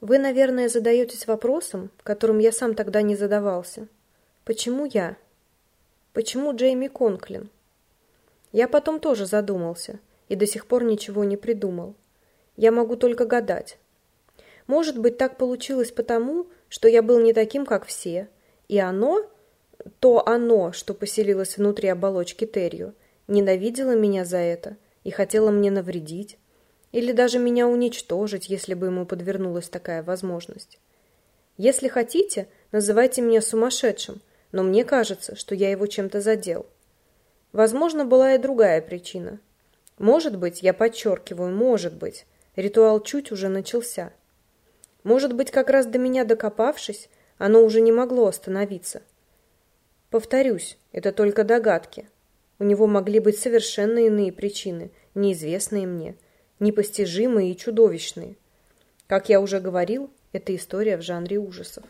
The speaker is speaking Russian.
Вы, наверное, задаетесь вопросом, которым я сам тогда не задавался. Почему я? Почему Джейми Конклин? Я потом тоже задумался и до сих пор ничего не придумал. Я могу только гадать. Может быть, так получилось потому, что я был не таким, как все, и оно, то оно, что поселилось внутри оболочки Терью, ненавидело меня за это и хотело мне навредить, или даже меня уничтожить, если бы ему подвернулась такая возможность. Если хотите, называйте меня сумасшедшим, но мне кажется, что я его чем-то задел. Возможно, была и другая причина. Может быть, я подчеркиваю, может быть, ритуал чуть уже начался. Может быть, как раз до меня докопавшись, оно уже не могло остановиться. Повторюсь, это только догадки. У него могли быть совершенно иные причины, неизвестные мне – непостижимые и чудовищные. Как я уже говорил, это история в жанре ужасов.